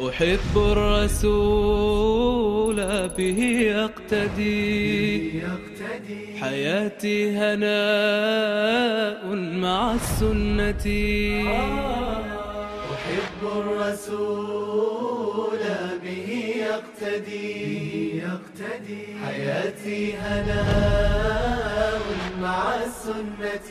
أحب الرسول به يقتدي حياتي هناء مع السنة. أحب الرسول به يقتدي حياتي هناء مع السنة.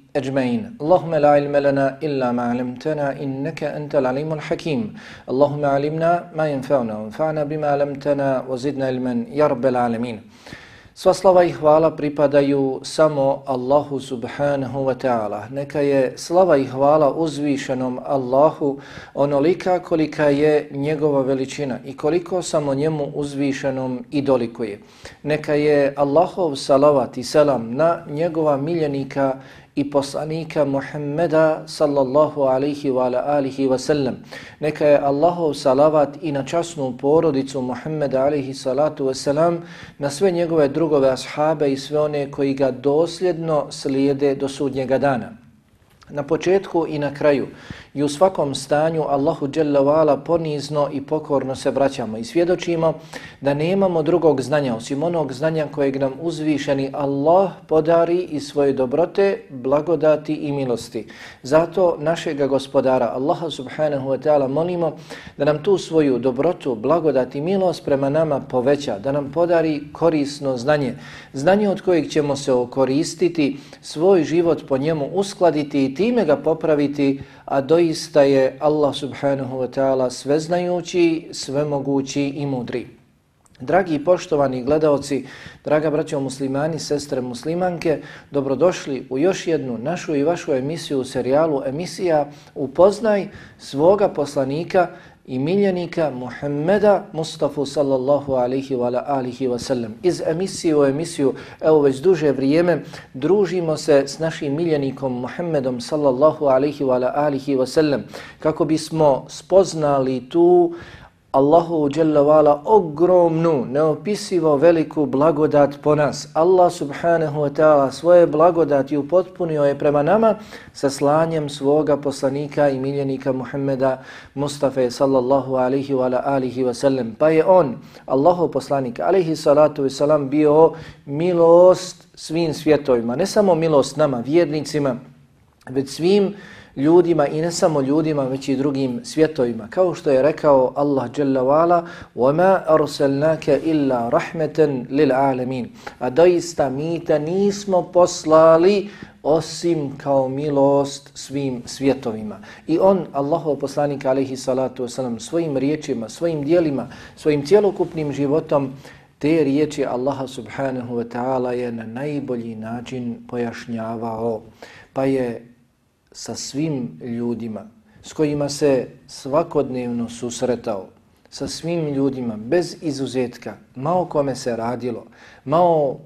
أجمعين اللهم لا علم لنا إلا ما علمتنا إنك أنت العليم الحكيم اللهم علمنا ما ينفعنا وانفعنا بما علمتنا وزدنا علما يا رب العالمين Sva slava i hvala pripadaju samo Allahu subhanahu wa ta'ala. Neka je slava i hvala uzvišenom Allahu onolika kolika je njegova veličina i koliko samo njemu uzvišenom i dolikuje. Neka je Allahov salavat i selam na njegova miljenika i poslanika Muhammeda sallallahu alaihi wa ala alihi wa sallam. Neka je Allahov salavat i na časnu porodicu Muhammeda alaihi salatu wa salam, na sve njegove drugove ashabe i sve one koji ga dosljedno slijede do sudnjega dana. Na početku i na kraju i u svakom stanju Allahu Jalla ponizno i pokorno se vraćamo i svjedočimo da nemamo drugog znanja osim onog znanja kojeg nam uzvišeni Allah podari iz svoje dobrote, blagodati i milosti. Zato našega gospodara Allaha subhanahu wa ta'ala molimo da nam tu svoju dobrotu, blagodati i milost prema nama poveća, da nam podari korisno znanje, znanje od kojeg ćemo se okoristiti, svoj život po njemu uskladiti i time ga popraviti, a doista je Allah subhanahu wa ta'ala sveznajući, svemogući i mudri. Dragi i poštovani gledaoci, draga braćo muslimani, sestre muslimanke, dobrodošli u još jednu našu i vašu emisiju u serijalu emisija Upoznaj svoga poslanika i miljenika Muhammeda Mustafa sallallahu alaihi wa alihi wa sallam. Iz emisije u emisiju, evo već duže vrijeme, družimo se s našim miljenikom Muhammedom sallallahu alaihi wa alihi wa sallam kako bismo spoznali tu Allahu vala ogromnu, neopisivo veliku blagodat po nas. Allah subhanahu wa ta'ala svoje blagodati upotpunio je prema nama sa slanjem svoga poslanika i miljenika Muhammeda Mustafa sallallahu alaihi wa alihi wa sallam. Pa je on, Allahu poslanik alaihi salatu wa salam, bio milost svim svjetovima. Ne samo milost nama, vjernicima, već svim ljudima i ne samo ljudima, već i drugim svjetovima. Kao što je rekao Allah dželle Vala, "Wama arsalnaka illa إِلَّا lil alamin." A doista mi te nismo poslali osim kao milost svim svjetovima. I on, Allahov poslanik, alaihi salatu wasalam, svojim riječima, svojim dijelima, svojim cjelokupnim životom, te riječi Allaha subhanahu wa ta'ala je na najbolji način pojašnjavao. Pa je sa svim ljudima s kojima se svakodnevno susretao, sa svim ljudima, bez izuzetka, mao kome se radilo, mao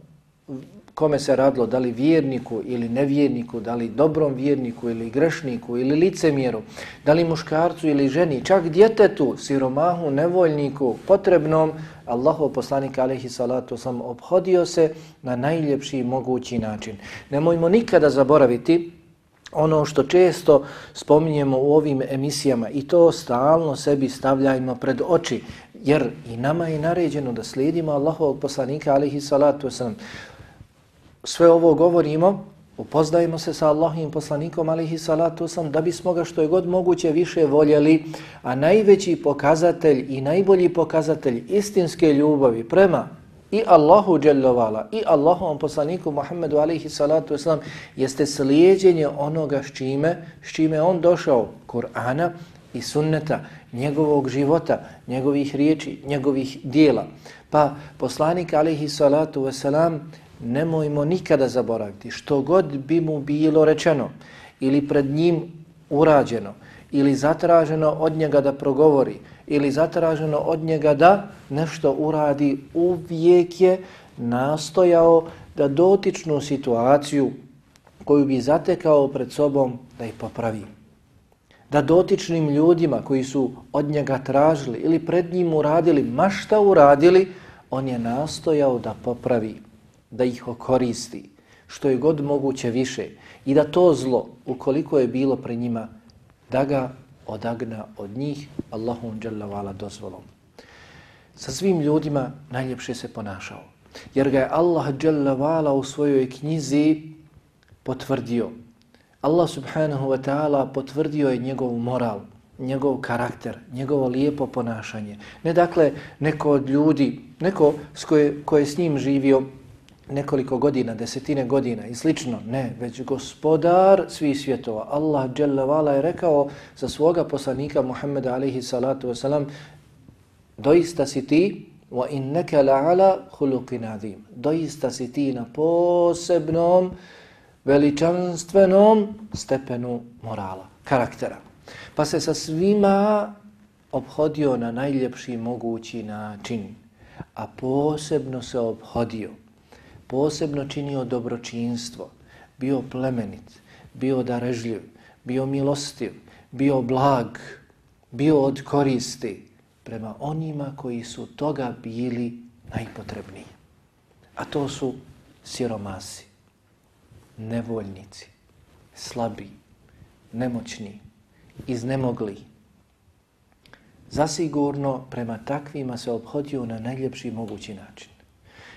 kome se radilo, da li vjerniku ili nevjerniku, da li dobrom vjerniku ili grešniku ili licemjeru, da li muškarcu ili ženi, čak djetetu, siromahu, nevoljniku, potrebnom, Allahov poslanik alaihi salatu sam obhodio se na najljepši mogući način. Nemojmo nikada zaboraviti ono što često spominjemo u ovim emisijama i to stalno sebi stavljajmo pred oči, jer i nama je naređeno da slijedimo Allahovog poslanika alihi salatu wasalam. Sve ovo govorimo, upoznajemo se sa Allahovim poslanikom alihi salatu wasalam, da bismo ga što je god moguće više voljeli, a najveći pokazatelj i najbolji pokazatelj istinske ljubavi prema i Allahu dželjavala i Allahovom poslaniku Muhammedu alaihi salatu wasalam jeste slijedjenje onoga s čime, s čime on došao, Kur'ana i sunneta, njegovog života, njegovih riječi, njegovih dijela. Pa poslanik alaihi salatu wasalam nemojmo nikada zaboraviti što god bi mu bilo rečeno ili pred njim urađeno ili zatraženo od njega da progovori, ili zatraženo od njega da nešto uradi, uvijek je nastojao da dotičnu situaciju koju bi zatekao pred sobom da ih popravi. Da dotičnim ljudima koji su od njega tražili ili pred njim uradili, ma šta uradili, on je nastojao da popravi, da ih okoristi, što je god moguće više i da to zlo, ukoliko je bilo pre njima, da ga odagna od njih Allahum dželavala dozvolom. Sa svim ljudima najljepše se ponašao. Jer ga je Allah dželavala u svojoj knjizi potvrdio. Allah subhanahu wa ta'ala potvrdio je njegov moral, njegov karakter, njegovo lijepo ponašanje. Ne dakle neko od ljudi, neko s koje, koje s njim živio nekoliko godina, desetine godina i slično. Ne, već gospodar svih svjetova. Allah Jalla je rekao za svoga poslanika Muhammeda alaihi salatu wasalam doista si ti wa innaka la'ala khuluqin azim. Doista si ti na posebnom veličanstvenom stepenu morala, karaktera. Pa se sa svima obhodio na najljepši mogući način, a posebno se obhodio posebno činio dobročinstvo, bio plemenit, bio darežljiv, bio milostiv, bio blag, bio od koristi prema onima koji su toga bili najpotrebniji. A to su siromasi, nevoljnici, slabi, nemoćni, iznemogli. Zasigurno prema takvima se obhodio na najljepši mogući način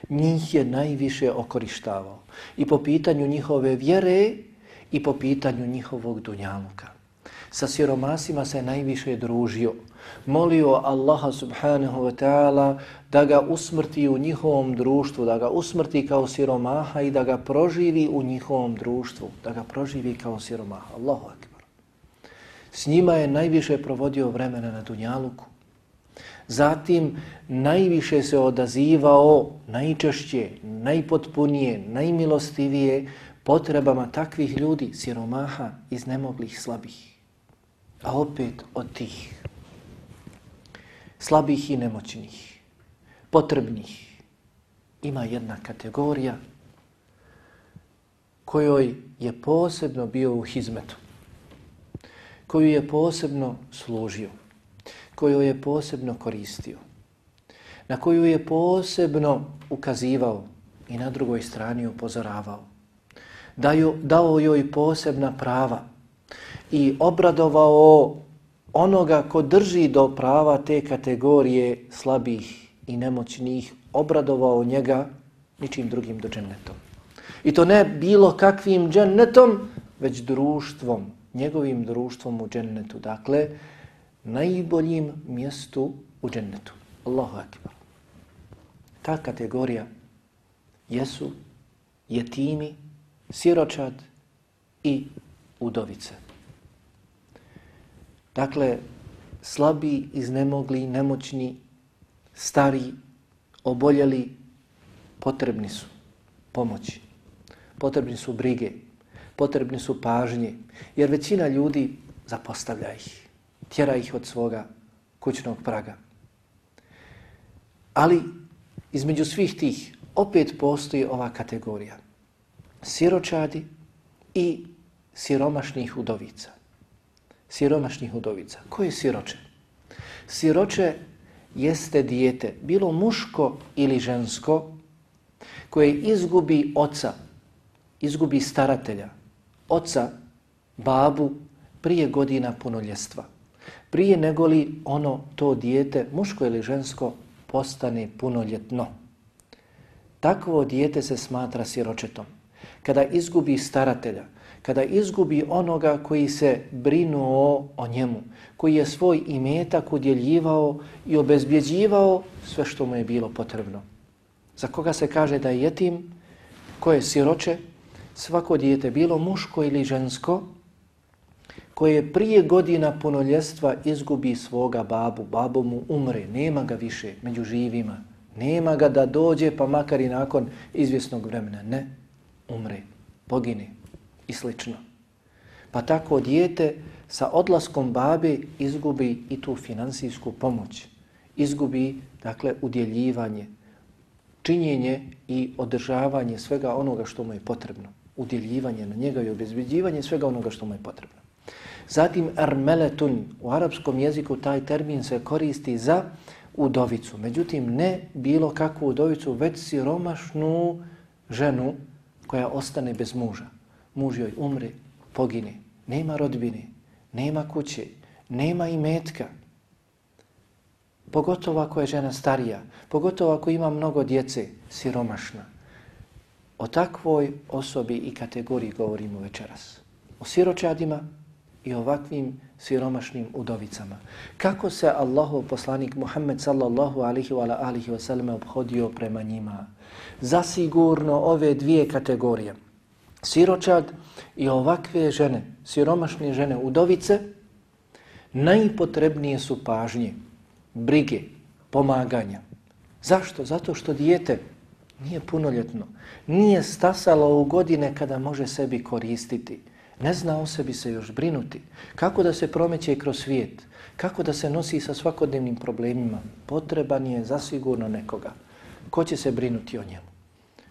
njih je najviše okorištavao. I po pitanju njihove vjere i po pitanju njihovog dunjaluka. Sa siromasima se najviše družio. Molio Allaha subhanahu wa ta'ala da ga usmrti u njihovom društvu, da ga usmrti kao siromaha i da ga proživi u njihovom društvu, da ga proživi kao siromaha. Allahu akbar. S njima je najviše provodio vremena na dunjaluku. Zatim najviše se odazivao najčešće, najpotpunije, najmilostivije potrebama takvih ljudi, siromaha, iznemoglih, slabih. A opet od tih. Slabih i nemoćnih, potrebnih, ima jedna kategorija kojoj je posebno bio u hizmetu, koju je posebno služio koju je posebno koristio, na koju je posebno ukazivao i na drugoj strani upozoravao, Daju, dao joj posebna prava i obradovao onoga ko drži do prava te kategorije slabih i nemoćnih, obradovao njega ničim drugim do džennetom. I to ne bilo kakvim džennetom, već društvom, njegovim društvom u džennetu. Dakle, najboljim mjestu u džennetu. Allahu akbar. Ta kategorija jesu jetimi, siročad i udovice. Dakle, slabi, iznemogli, nemoćni, stari, oboljeli, potrebni su pomoći. Potrebni su brige, potrebni su pažnje, jer većina ljudi zapostavlja ih tjera ih od svoga kućnog praga. Ali između svih tih opet postoji ova kategorija. Siročadi i siromašnih udovica. Siromašnih udovica. Ko je siroče? Siroče jeste dijete, bilo muško ili žensko, koje izgubi oca, izgubi staratelja, oca babu prije godina punoljestva. Prije nego li ono, to dijete, muško ili žensko, postane punoljetno. Takvo dijete se smatra siročetom. Kada izgubi staratelja, kada izgubi onoga koji se brinuo o njemu, koji je svoj imetak udjeljivao i obezbjeđivao sve što mu je bilo potrebno. Za koga se kaže da je jetim, ko je siroče, svako dijete, bilo muško ili žensko, koje prije godina punoljestva izgubi svoga babu, babo mu umre, nema ga više među živima, nema ga da dođe pa makar i nakon izvjesnog vremena. Ne, umre, pogine i slično. Pa tako dijete sa odlaskom babe izgubi i tu finansijsku pomoć. Izgubi, dakle, udjeljivanje, činjenje i održavanje svega onoga što mu je potrebno. Udjeljivanje na njega i obezbjeđivanje svega onoga što mu je potrebno. Zatim armeletun, u arapskom jeziku taj termin se koristi za udovicu. Međutim, ne bilo kakvu udovicu, već siromašnu ženu koja ostane bez muža. Muž joj umre, pogine, nema rodbine, nema kuće, nema imetka. Pogotovo ako je žena starija, pogotovo ako ima mnogo djece, siromašna. O takvoj osobi i kategoriji govorimo večeras. O siročadima i ovakvim siromašnim udovicama. Kako se Allahov poslanik Muhammed sallallahu alihi wa alihi wa sallam obhodio prema njima? Zasigurno ove dvije kategorije, siročad i ovakve žene, siromašne žene udovice, najpotrebnije su pažnje, brige, pomaganja. Zašto? Zato što dijete nije punoljetno, nije stasalo u godine kada može sebi koristiti. Ne zna o sebi se još brinuti. Kako da se promeće kroz svijet? Kako da se nosi sa svakodnevnim problemima? Potreban je zasigurno nekoga. Ko će se brinuti o njemu?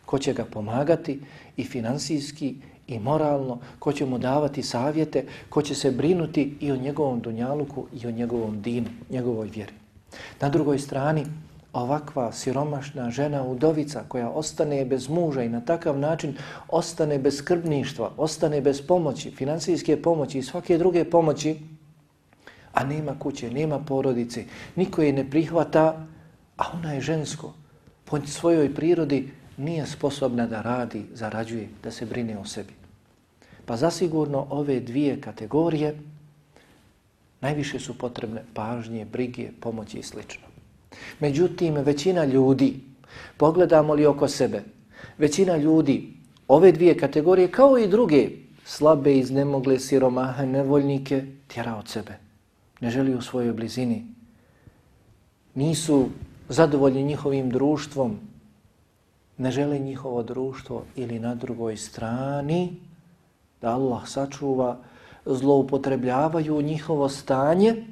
Ko će ga pomagati i finansijski i moralno? Ko će mu davati savjete? Ko će se brinuti i o njegovom dunjaluku i o njegovom dinu, njegovoj vjeri? Na drugoj strani, ovakva siromašna žena udovica koja ostane bez muža i na takav način ostane bez skrbništva, ostane bez pomoći, financijske pomoći i svake druge pomoći, a nema kuće, nema porodice, niko je ne prihvata, a ona je žensko, po svojoj prirodi nije sposobna da radi, zarađuje, da se brine o sebi. Pa zasigurno ove dvije kategorije najviše su potrebne pažnje, brige, pomoći i slično. Međutim, većina ljudi, pogledamo li oko sebe, većina ljudi, ove dvije kategorije, kao i druge, slabe, iznemogle, siromahe, nevoljnike, tjera od sebe. Ne želi u svojoj blizini. Nisu zadovoljni njihovim društvom. Ne žele njihovo društvo ili na drugoj strani da Allah sačuva, zloupotrebljavaju njihovo stanje,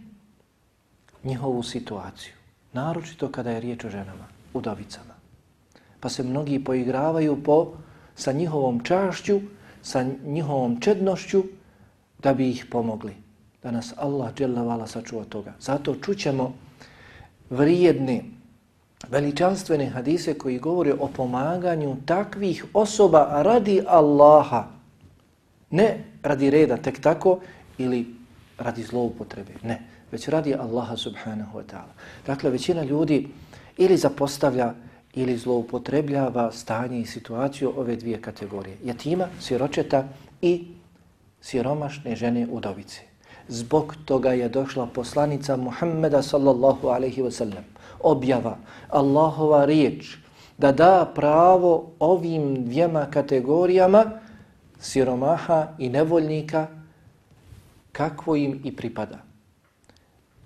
njihovu situaciju. Naročito kada je riječ o ženama, udovicama. Pa se mnogi poigravaju po, sa njihovom čašću, sa njihovom čednošću, da bi ih pomogli. Da nas Allah dželavala sačuva toga. Zato čućemo vrijedne, veličanstvene hadise koji govore o pomaganju takvih osoba radi Allaha. Ne radi reda tek tako ili radi zloupotrebe. Ne već radi Allaha subhanahu wa ta'ala. Dakle, većina ljudi ili zapostavlja ili zloupotrebljava stanje i situaciju ove dvije kategorije. Jatima, siročeta i siromašne žene udovice. Zbog toga je došla poslanica Muhammeda sallallahu alaihi wa sallam. Objava Allahova riječ da da pravo ovim dvijema kategorijama siromaha i nevoljnika kakvo im i pripada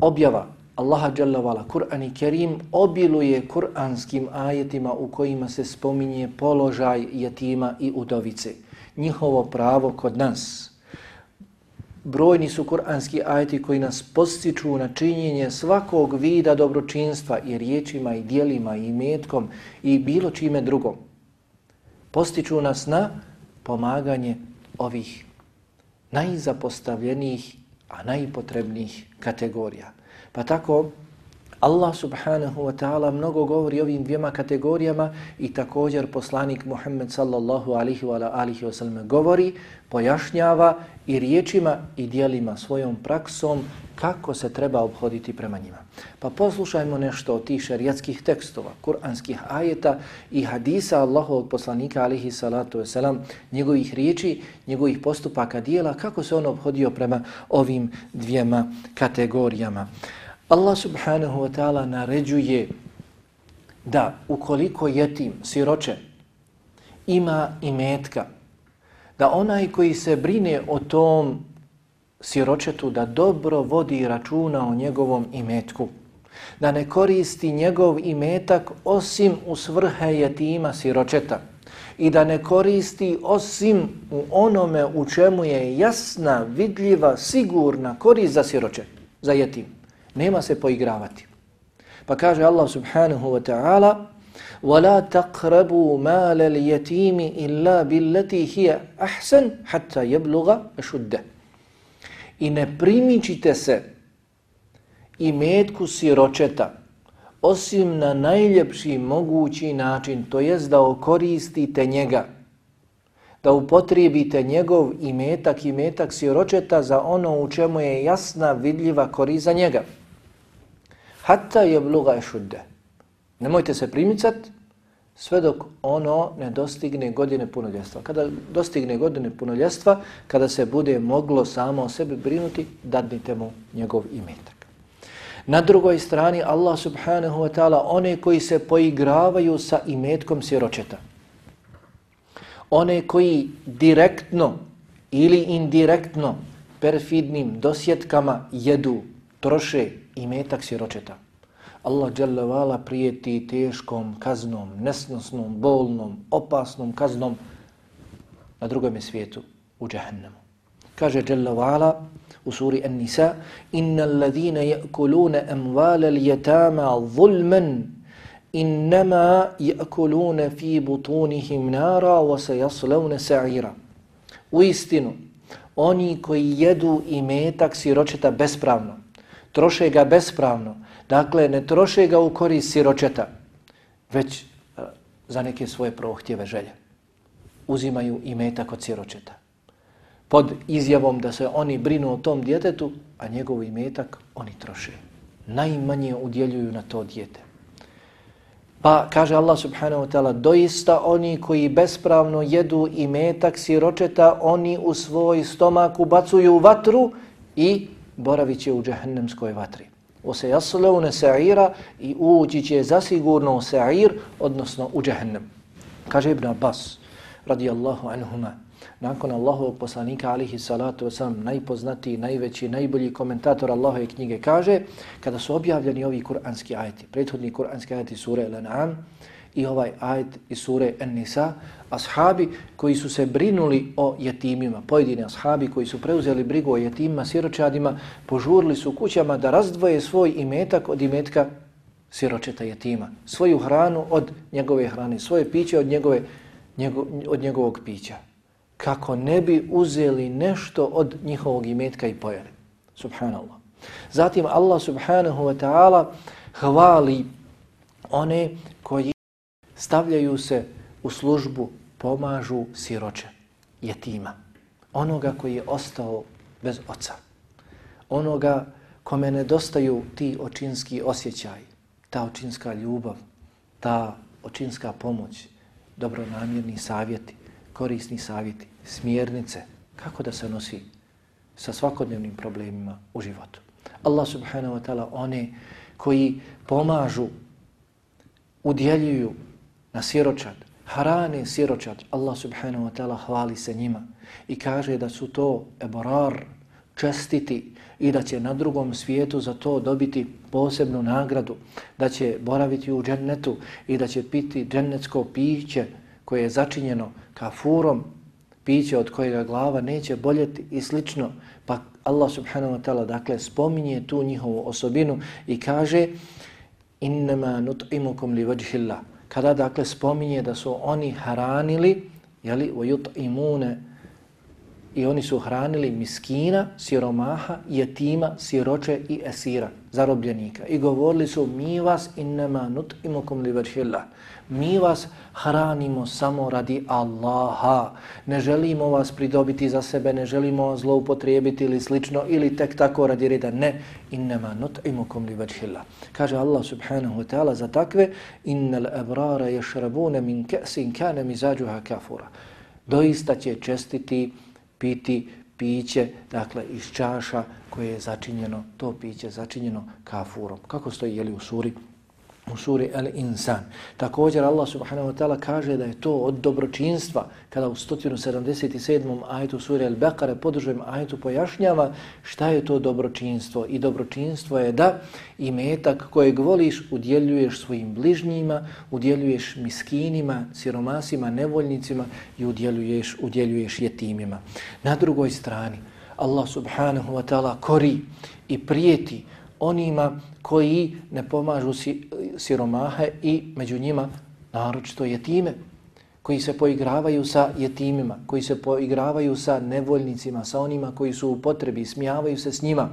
objava Allaha Jalla vala, Kur'an i Kerim obiluje kur'anskim ajetima u kojima se spominje položaj jetima i udovice. Njihovo pravo kod nas. Brojni su kur'anski ajeti koji nas postiču na činjenje svakog vida dobročinstva i riječima i dijelima i metkom i bilo čime drugom. Postiču nas na pomaganje ovih najzapostavljenijih a najpotrebnijih kategorija. Pa tako Allah subhanahu wa ta'ala mnogo govori o ovim dvijema kategorijama i također poslanik Muhammed sallallahu alihi wa alihi wa sallam govori, pojašnjava i riječima i dijelima svojom praksom kako se treba obhoditi prema njima. Pa poslušajmo nešto od tih šerijatskih tekstova, kuranskih ajeta i hadisa Allahovog poslanika alihi salatu wasalam, njegovih riječi, njegovih postupaka dijela, kako se on obhodio prema ovim dvijema kategorijama. Allah subhanahu wa ta'ala naređuje da ukoliko jetim, siroče, ima i metka, da onaj koji se brine o tom siročetu da dobro vodi računa o njegovom imetku, da ne koristi njegov imetak osim u svrhe jetima siročeta i da ne koristi osim u onome u čemu je jasna, vidljiva, sigurna korist za siroče, za jetim. Nema se poigravati. Pa kaže Allah subhanahu wa ta'ala وَلَا تَقْرَبُوا مَالَ الْيَتِيمِ إِلَّا بِالَّتِي هِيَ أَحْسَنْ حَتَّى يَبْلُغَ أَشُدَّ I ne primičite se i metku siročeta osim na najljepši mogući način, to jest da okoristite njega, da upotrijebite njegov imetak i metak siročeta za ono u čemu je jasna, vidljiva korist za njega. Hatta je bluga ešudde. Nemojte se primicat sve dok ono ne dostigne godine punoljestva. Kada dostigne godine punoljestva, kada se bude moglo samo o sebi brinuti, dadnite mu njegov imetak. Na drugoj strani Allah subhanahu wa ta'ala, one koji se poigravaju sa imetkom siročeta, one koji direktno ili indirektno perfidnim dosjetkama jedu, troše imetak siročeta, Allah dželevala prijeti teškom kaznom, nesnosnom, bolnom, opasnom kaznom na drugom svijetu u džehennemu. Kaže dželevala u suri An-Nisa: "Innal ladhina ya'kuluna amwala al-yatama zulman innama ya'kuluna fi butunihim nara wa sayaslawna sa'ira." U istinu, oni koji jedu imetak siročeta bespravno, troše ga bespravno, Dakle, ne troše ga u korist siročeta, već uh, za neke svoje prohtjeve želje. Uzimaju i metak od siročeta. Pod izjavom da se oni brinu o tom djetetu, a njegov imetak oni troše. Najmanje udjeljuju na to djete. Pa kaže Allah subhanahu wa ta'ala, doista oni koji bespravno jedu i metak siročeta, oni u svoj stomak ubacuju vatru i boravit će u džahnemskoj vatri o se jaslevne sa'ira i ući će zasigurno u sa'ir, odnosno u džahnem. Kaže Ibn Abbas, radijallahu anhuma, nakon Allahovog poslanika, alihi salatu wasalam, najpoznatiji, najveći, najbolji komentator Allahove knjige, kaže, kada su objavljeni ovi kuranski ajeti, prethodni kuranski ajeti sure Al-An'am, i ovaj ajet iz sure An-Nisa, ashabi koji su se brinuli o jetimima, pojedini ashabi koji su preuzeli brigu o jetimima, siročadima, požurili su kućama da razdvoje svoj imetak od imetka siročeta jetima, svoju hranu od njegove hrane, svoje piće od, njegove, njego, od njegovog pića. Kako ne bi uzeli nešto od njihovog imetka i pojeli. Subhanallah. Zatim Allah subhanahu wa ta'ala hvali one koji stavljaju se u službu, pomažu siroče, jetima, onoga koji je ostao bez oca, onoga kome nedostaju ti očinski osjećaj, ta očinska ljubav, ta očinska pomoć, dobronamjerni savjeti, korisni savjeti, smjernice, kako da se nosi sa svakodnevnim problemima u životu. Allah subhanahu wa ta'ala one koji pomažu, udjeljuju na siročad, harane siročad, Allah subhanahu wa ta'ala hvali se njima i kaže da su to eborar, čestiti i da će na drugom svijetu za to dobiti posebnu nagradu, da će boraviti u džennetu i da će piti džennetsko piće koje je začinjeno kafurom, piće od kojega glava neće boljeti i slično, pa Allah subhanahu wa ta'ala dakle spominje tu njihovu osobinu i kaže innama nut'imukum li vajhillah kada dakle spominje da su oni hranili, jeli, o imune i oni su hranili miskina, siromaha, jetima, siroče i esira, zarobljenika. I govorili su mi vas innama nut'imukum li vršillah. Mi vas hranimo samo radi Allaha. Ne želimo vas pridobiti za sebe, ne želimo vas zloupotrijebiti ili slično, ili tek tako radi reda. Ne, innama nut'imukum li vršillah. Kaže Allah subhanahu wa ta'ala za takve, innal ebrara ješrabune min kesin kane mizađuha kafura. Doista će čestiti piti piće, dakle iz čaša koje je začinjeno, to piće začinjeno kafurom. Kako stoji jeli u suri? U suri El Insan. Također Allah subhanahu wa ta'ala kaže da je to od dobročinstva kada u 177. ajetu suri El Bekare podržujem ajetu pojašnjava šta je to dobročinstvo. I dobročinstvo je da i metak kojeg voliš udjeljuješ svojim bližnjima, udjeljuješ miskinima, siromasima, nevoljnicima i udjeljuješ, udjeljuješ jetimima. Na drugoj strani Allah subhanahu wa ta'ala kori i prijeti onima koji ne pomažu siromahe i među njima naročito jetime, koji se poigravaju sa jetimima, koji se poigravaju sa nevoljnicima, sa onima koji su u potrebi, smijavaju se s njima,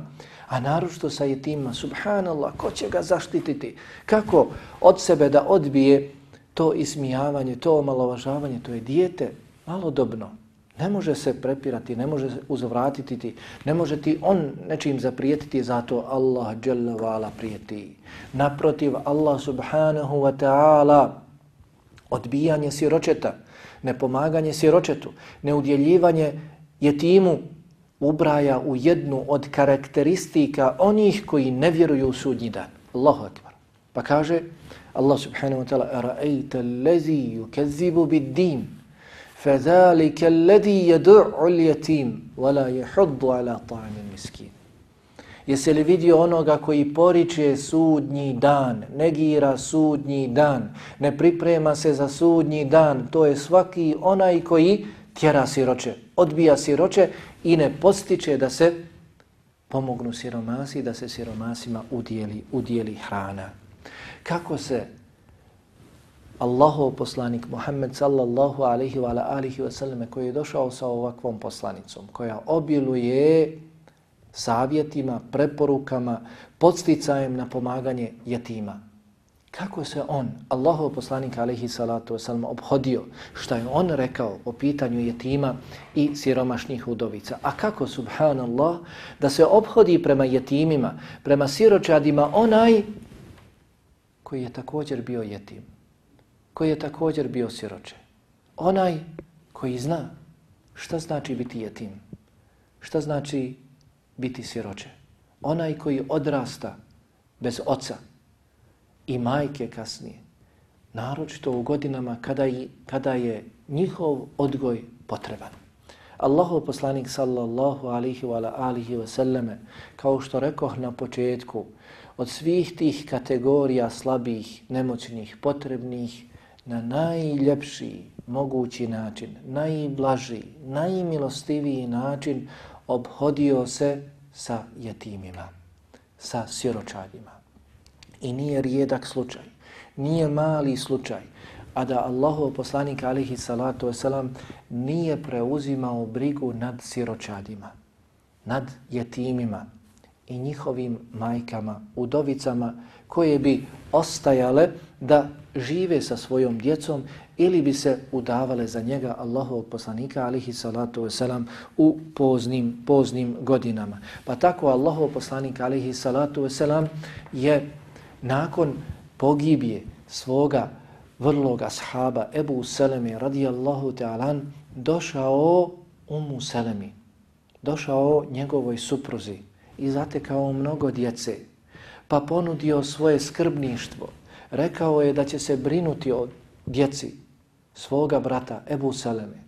a naročito sa jetimima, subhanallah, ko će ga zaštititi? Kako od sebe da odbije to ismijavanje, to omalovažavanje, to je dijete malodobno, Ne može se prepirati, ne može uzvratiti ti, ne može ti on nečim zaprijetiti, zato Allah dželavala prijeti. Naprotiv, Allah subhanahu wa ta'ala odbijanje siročeta, nepomaganje siročetu, neudjeljivanje jetimu ubraja u jednu od karakteristika onih koji ne vjeruju u sudnji dan. Allahu akbar. Pa kaže Allah subhanahu wa ta'ala, Ra'ajta lezi yukezibu bid din, فَذَلِكَ الَّذِي يَدُعُ الْيَتِيمُ وَلَا يَحُضُّ عَلَى طَعَمِ الْمِسْكِينَ Jesi li vidio onoga koji poriče sudnji dan, negira sudnji dan, ne priprema se za sudnji dan, to je svaki onaj koji tjera siroče, odbija siroče i ne postiče da se pomognu siromasi, da se siromasima udijeli, udijeli hrana. Kako se Allahov poslanik Muhammed sallallahu alaihi wa alihi wa sallam koji je došao sa ovakvom poslanicom, koja obiluje savjetima, preporukama, podsticajem na pomaganje jetima. Kako se on, Allahov poslanik alaihi salatu wa sallam, obhodio, šta je on rekao o pitanju jetima i siromašnih udovica. A kako, subhanallah, da se obhodi prema jetimima, prema siročadima onaj koji je također bio jetim koji je također bio siroče. Onaj koji zna šta znači biti jetim, šta znači biti siroče. Onaj koji odrasta bez oca i majke kasnije, naročito u godinama kada, i, kada je njihov odgoj potreban. Allahov poslanik sallallahu alihi wa alihi wa sallame, kao što rekoh na početku, od svih tih kategorija slabih, nemoćnih, potrebnih, na najljepši mogući način, najblaži, najmilostiviji način obhodio se sa jetimima, sa siročadima. I nije rijedak slučaj, nije mali slučaj, a da Allahov poslanik alihi salatu wasalam nije preuzimao brigu nad siročadima, nad jetimima i njihovim majkama, udovicama koje bi ostajale da žive sa svojom djecom ili bi se udavale za njega Allahovog poslanika alihi salatu wasalam u poznim, poznim godinama. Pa tako Allahov poslanik alihi salatu wasalam je nakon pogibije svoga vrlog ashaba Ebu Selemi radijallahu ta'alan došao umu Selemi, došao njegovoj supruzi i zatekao mnogo djece, pa ponudio svoje skrbništvo, rekao je da će se brinuti o djeci svoga brata Ebu Seleme.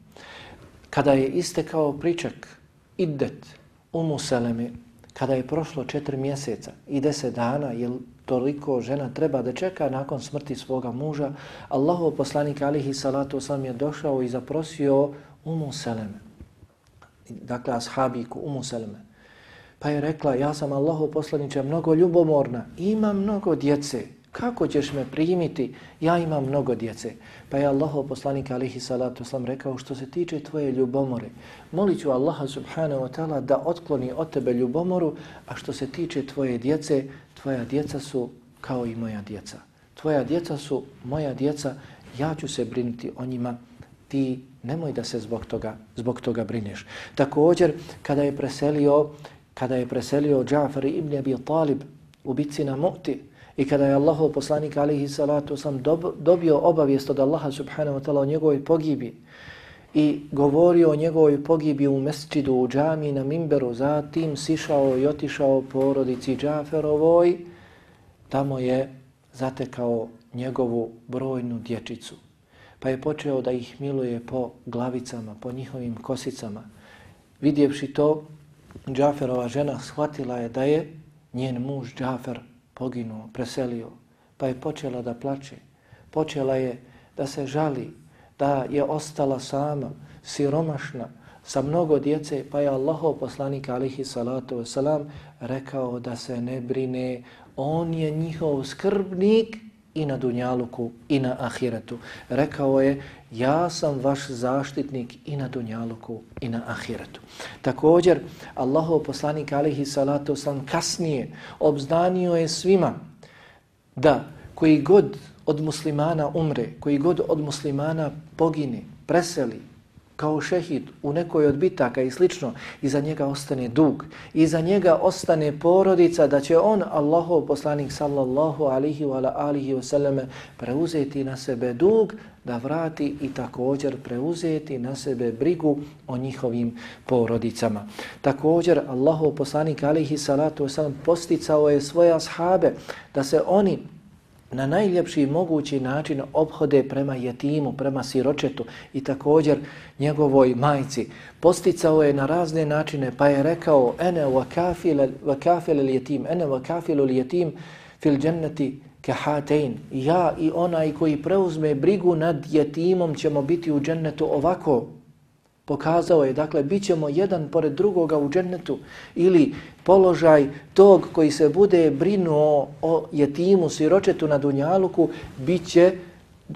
Kada je istekao pričak Iddet Umu Seleme, kada je prošlo četiri mjeseca i deset dana, jer toliko žena treba da čeka nakon smrti svoga muža, Allahov poslanik alihi salatu sam je došao i zaprosio Umu Seleme. Dakle, ashabiku Umu Seleme. Pa je rekla, ja sam Allahov poslaniče mnogo ljubomorna, imam mnogo djece, kako ćeš me primiti, ja imam mnogo djece. Pa je Allahov poslanik alihi salatu sam rekao što se tiče tvoje ljubomore, molit ću Allaha subhanahu wa ta'ala da otkloni od tebe ljubomoru, a što se tiče tvoje djece, tvoja djeca su kao i moja djeca. Tvoja djeca su moja djeca, ja ću se brinuti o njima, ti nemoj da se zbog toga, zbog toga brineš. Također, kada je preselio, kada je preselio Džafar ibn Abi Talib u bitci na Mu'ti, I kada je Allahov poslanik alihi salatu sam dobio obavijest od Allaha subhanahu wa ta'ala o njegovoj pogibi i govorio o njegovoj pogibi u mesčidu, u džami, na mimberu, zatim sišao i otišao porodici Džaferovoj, tamo je zatekao njegovu brojnu dječicu. Pa je počeo da ih miluje po glavicama, po njihovim kosicama. Vidjevši to, Džaferova žena shvatila je da je njen muž Džafer poginuo, preselio, pa je počela da plače. Počela je da se žali, da je ostala sama, siromašna, sa mnogo djece, pa je Allahov poslanik alihi salatu wasalam rekao da se ne brine, on je njihov skrbnik i na dunjaluku i na ahiretu. Rekao je, ja sam vaš zaštitnik i na dunjaluku i na ahiretu. Također, Allahov poslanik alihi salatu sam kasnije obznanio je svima da koji god od muslimana umre, koji god od muslimana pogine, preseli, kao šehid u nekoj od bitaka i slično, iza njega ostane dug, iza njega ostane porodica da će on, Allahov poslanik sallallahu alihi wa alihi wa sallame, preuzeti na sebe dug da vrati i također preuzeti na sebe brigu o njihovim porodicama. Također, Allahov poslanik alihi salatu wa sallam posticao je svoje ashabe da se oni na najljepši mogući način obhode prema jetimu, prema siročetu i također njegovoj majci. Posticao je na razne načine pa je rekao ene vakafil kafile jetim, ene vakafil kafilu jetim fil dženneti kehatein. Ja i onaj koji preuzme brigu nad jetimom ćemo biti u džennetu ovako pokazao je, dakle, bit ćemo jedan pored drugoga u džennetu ili položaj tog koji se bude brinuo o jetimu, siročetu na Dunjaluku, bit će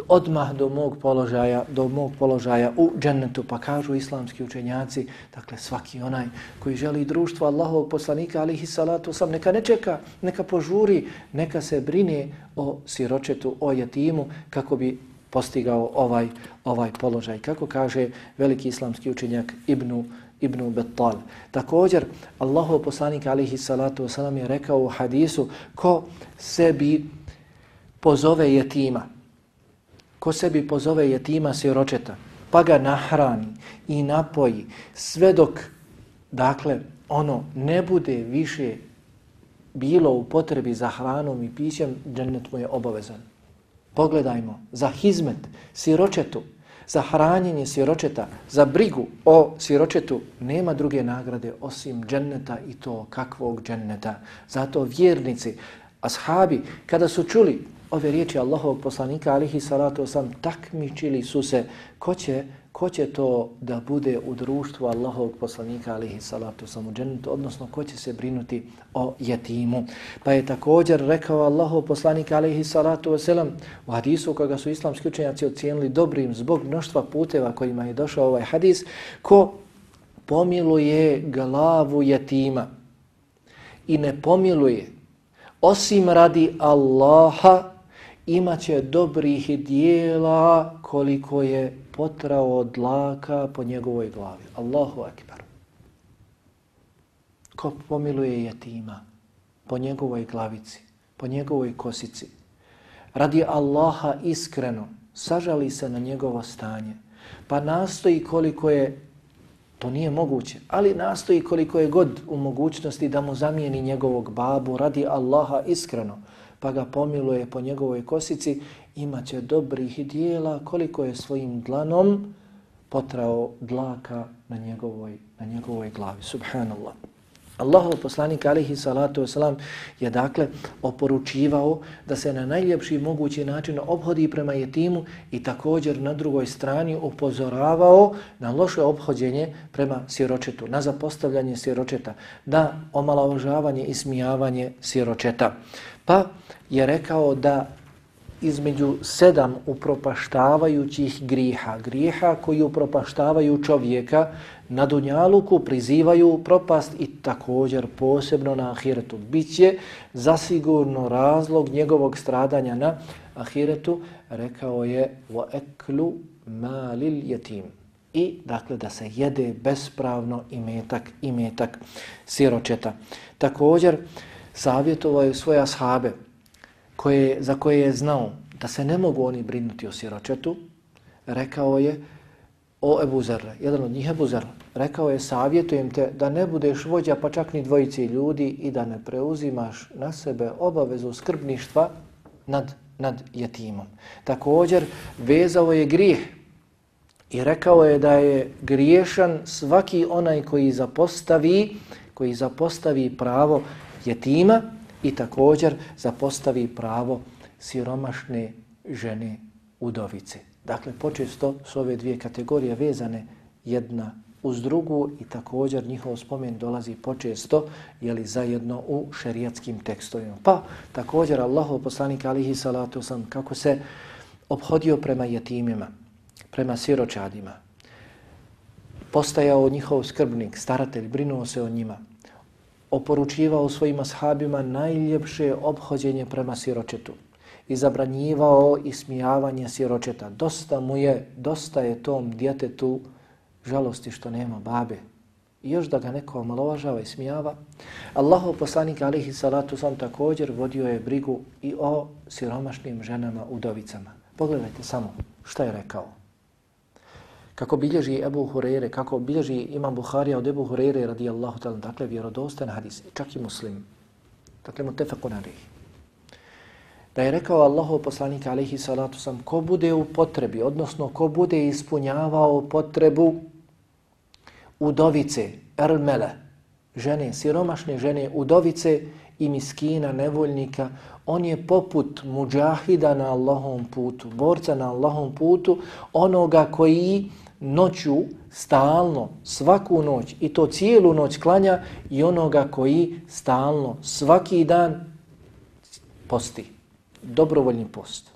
odmah do mog položaja, do mog položaja u džennetu, pa kažu islamski učenjaci, dakle svaki onaj koji želi društvo Allahovog poslanika, alihi salatu sam, neka ne čeka, neka požuri, neka se brine o siročetu, o jetimu, kako bi postigao ovaj ovaj položaj. Kako kaže veliki islamski učenjak Ibnu Ibnu Battal. Također, Allahov poslanik alihi salatu wasalam je rekao u hadisu ko sebi pozove jetima, ko sebi pozove jetima siročeta, pa ga nahrani i napoji sve dok, dakle, ono ne bude više bilo u potrebi za hranom i pićem, džennet mu je obavezan. Pogledajmo, za hizmet, siročetu, za hranjenje siročeta, za brigu o siročetu, nema druge nagrade osim dženneta i to kakvog dženneta. Zato vjernici, ashabi, kada su čuli ove riječi Allahovog poslanika, alihi salatu osam, takmičili su se ko će ko će to da bude u društvu Allahovog poslanika alihi salatu u džennetu, odnosno ko će se brinuti o jetimu. Pa je također rekao Allahov poslanik alihi salatu wasalam u hadisu koga su islamski učenjaci ocijenili dobrim zbog mnoštva puteva kojima je došao ovaj hadis, ko pomiluje glavu jetima i ne pomiluje osim radi Allaha imaće dobrih dijela koliko je potrao od dlaka po njegovoj glavi. Allahu akbar. Ko pomiluje jetima po njegovoj glavici, po njegovoj kosici, radi Allaha iskreno, sažali se na njegovo stanje, pa nastoji koliko je, to nije moguće, ali nastoji koliko je god u mogućnosti da mu zamijeni njegovog babu, radi Allaha iskreno, pa ga pomiluje po njegovoj kosici, imaće dobrih dijela koliko je svojim dlanom potrao dlaka na njegovoj, na njegovoj glavi. Subhanallah. Allahov poslanik alihi salatu wasalam je dakle oporučivao da se na najljepši mogući način obhodi prema jetimu i također na drugoj strani upozoravao na loše obhođenje prema siročetu, na zapostavljanje siročeta, na omalovažavanje i smijavanje siročeta. Pa je rekao da između sedam upropaštavajućih griha, griha koji upropaštavaju čovjeka na Dunjaluku, prizivaju propast i također posebno na Ahiretu. Biće zasigurno razlog njegovog stradanja na Ahiretu, rekao je وَأَكْلُ مَالِ الْيَتِيمِ i dakle da se jede bespravno imetak, imetak siročeta. Također savjetovao je svoje ashabe koje, za koje je znao da se ne mogu oni brinuti o siročetu, rekao je o Ebu Zerre, jedan od njih Ebu Zerre, rekao je savjetujem te da ne budeš vođa pa čak ni dvojici ljudi i da ne preuzimaš na sebe obavezu skrbništva nad, nad jetimom. Također vezao je grijeh i rekao je da je griješan svaki onaj koji zapostavi, koji zapostavi pravo jetima i također zapostavi pravo siromašne žene udovice. Dakle, počesto su ove dvije kategorije vezane jedna uz drugu i također njihov spomen dolazi počesto jeli, zajedno u šerijatskim tekstovima. Pa također Allahov poslanik alihi salatu sam kako se obhodio prema jetimima, prema siročadima, postajao njihov skrbnik, staratelj, brinuo se o njima, oporučivao svojim ashabima najljepše obhođenje prema siročetu i zabranjivao ismijavanje siročeta. Dosta mu je, dosta je tom djetetu žalosti što nema babe. I još da ga neko omalovažava i smijava. Allahu poslanik alihi salatu sam također vodio je brigu i o siromašnim ženama udovicama. Pogledajte samo šta je rekao kako bilježi Ebu Hurere, kako bilježi Imam Buharija od Ebu Hurere radijallahu ta'ala, dakle vjerodostan hadis, čak i muslim, dakle mu tefakun alihi. Da je rekao Allahov poslanika alaihi salatu sam, ko bude u potrebi, odnosno ko bude ispunjavao potrebu udovice, ermele, žene, siromašne žene, udovice i miskina, nevoljnika, on je poput muđahida na Allahom putu, borca na Allahom putu, onoga koji noću stalno, svaku noć i to cijelu noć klanja i onoga koji stalno, svaki dan posti. Dobrovoljni post.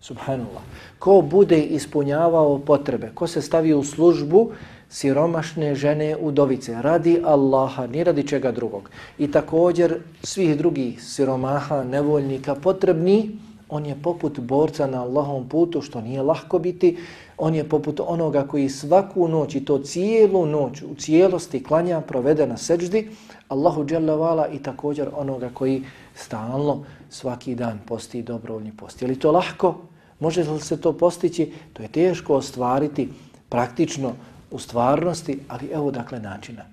Subhanallah. Ko bude ispunjavao potrebe, ko se stavi u službu siromašne žene udovice, radi Allaha, ni radi čega drugog. I također svih drugih siromaha, nevoljnika, potrebni, on je poput borca na Allahom putu, što nije lahko biti, On je poput onoga koji svaku noć i to cijelu noć u cijelosti klanja provede na seđdi Allahu Vala i također onoga koji stalno svaki dan posti dobrovoljni post. Je li to lahko? Može li se to postići? To je teško ostvariti praktično u stvarnosti, ali evo dakle načina.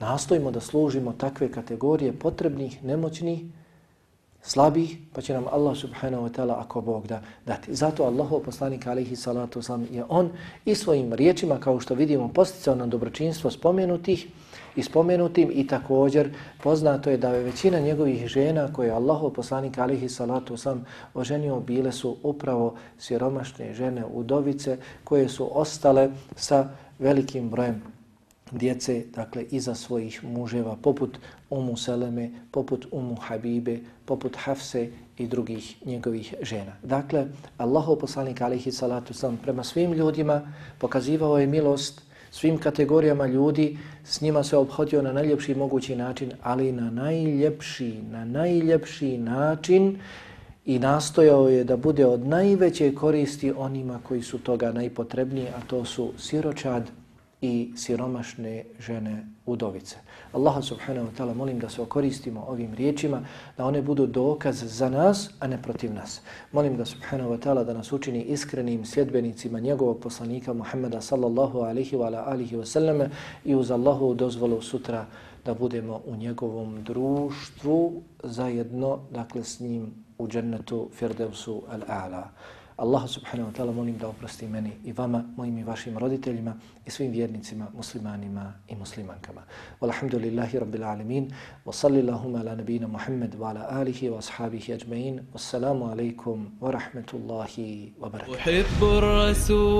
Nastojimo da služimo takve kategorije potrebnih, nemoćnih, slabih, pa će nam Allah subhanahu wa ta'ala ako Bog da dati. Zato Allahov poslanik alihi salatu wasalam je on i svojim riječima, kao što vidimo, posticao na dobročinstvo spomenutih i spomenutim i također poznato je da je većina njegovih žena koje Allahov poslanik alihi salatu wasalam oženio bile su upravo siromašne žene, udovice koje su ostale sa velikim brojem djece, dakle, iza svojih muževa, poput Umu Seleme, poput Umu Habibe, poput Hafse i drugih njegovih žena. Dakle, Allahov poslanik alihi salatu sam prema svim ljudima pokazivao je milost svim kategorijama ljudi, s njima se obhodio na najljepši mogući način, ali na najljepši, na najljepši način i nastojao je da bude od najveće koristi onima koji su toga najpotrebniji, a to su siročad, i siromašne žene udovice. Allah subhanahu wa ta'ala molim da se okoristimo ovim riječima, da one budu dokaz za nas, a ne protiv nas. Molim da subhanahu wa ta'ala da nas učini iskrenim sljedbenicima njegovog poslanika Muhammeda sallallahu alihi wa alihi wa sallame i uz Allahu dozvolu sutra da budemo u njegovom društvu zajedno, dakle s njim u džennetu Firdevsu al-A'la. Allah subhanahu wa ta'ala molim da oprosti meni i vama, mojim i vašim roditeljima i svim vjernicima, muslimanima i muslimankama. Walhamdulillahi rabbil alamin wa sallillahuma ala nabina Muhammad wa ala alihi wa ashabihi ajma'in. Wassalamu alaikum wa rahmatullahi wa barakatuh. أحب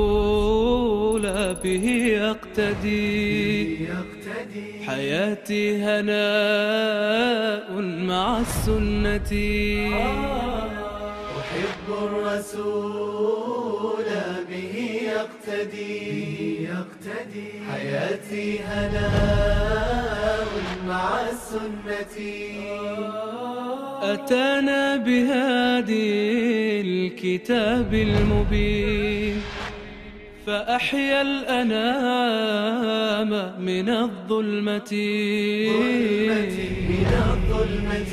الرسول به يقتدي حياتي هناء مع السنة أحب الرسول به يقتدي. يقتدي. حياتي هناء مع السنة. أتانا بهادي الكتاب المبين فأحيا الأنام من الظلمة. من الظلمة.